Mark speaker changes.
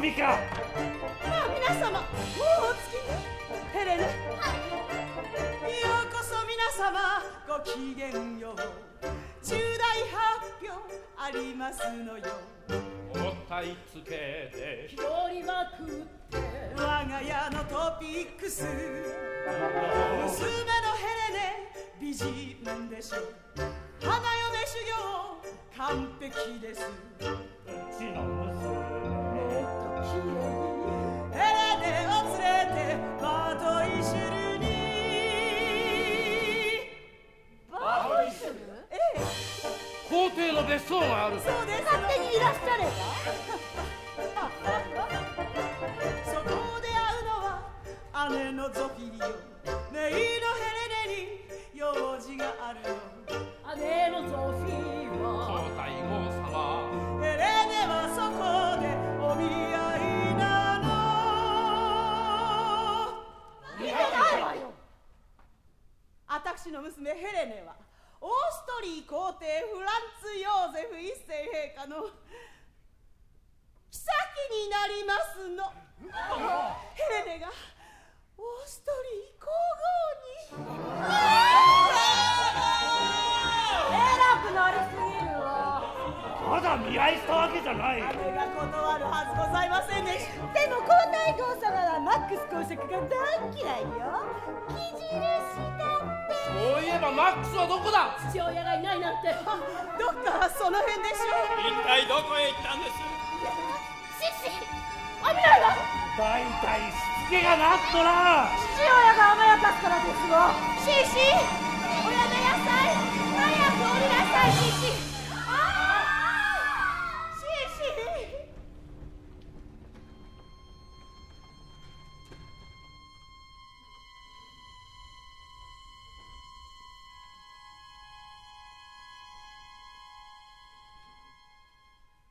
Speaker 1: びか
Speaker 2: まあ皆様もうお着き？にヘレネようこそ皆様ごきげんよう。重大発表ありますのよ
Speaker 1: もったいつけて
Speaker 2: 日和りまくって我が家のトピックス。娘のヘレネ美人でしょ花嫁修行完璧です。
Speaker 1: うちの娘別荘がある
Speaker 2: そうです。勝手にいらっしゃれ。ばそこで会うのは姉のゾフィーよ。メイのヘレネに用事があるよ。姉のゾフィー
Speaker 1: 皇
Speaker 2: は。
Speaker 1: 太后様
Speaker 2: ヘレネはそこでお見合いなの。見てないわよ。私の娘ヘレネはオーストリー皇帝フラ世陛下の妃になりますの。ヘレネがオーストリー皇后に。偉くなりすぎるわ。
Speaker 1: まだ見合いしたわけじゃない。
Speaker 2: 姉が断るはずございませんでした
Speaker 3: でも皇太后様はマックス公爵が大嫌いよ。生印だって。
Speaker 1: そういえばマックスはどこだ？
Speaker 2: 父親がいないなんて。どっかその辺でしょ？う
Speaker 1: 一体どこへ行ったんです？
Speaker 3: シシ
Speaker 2: 危ないわ
Speaker 1: 大体しつけがなっとら
Speaker 3: 父親が甘やかすからですわ
Speaker 2: シーシー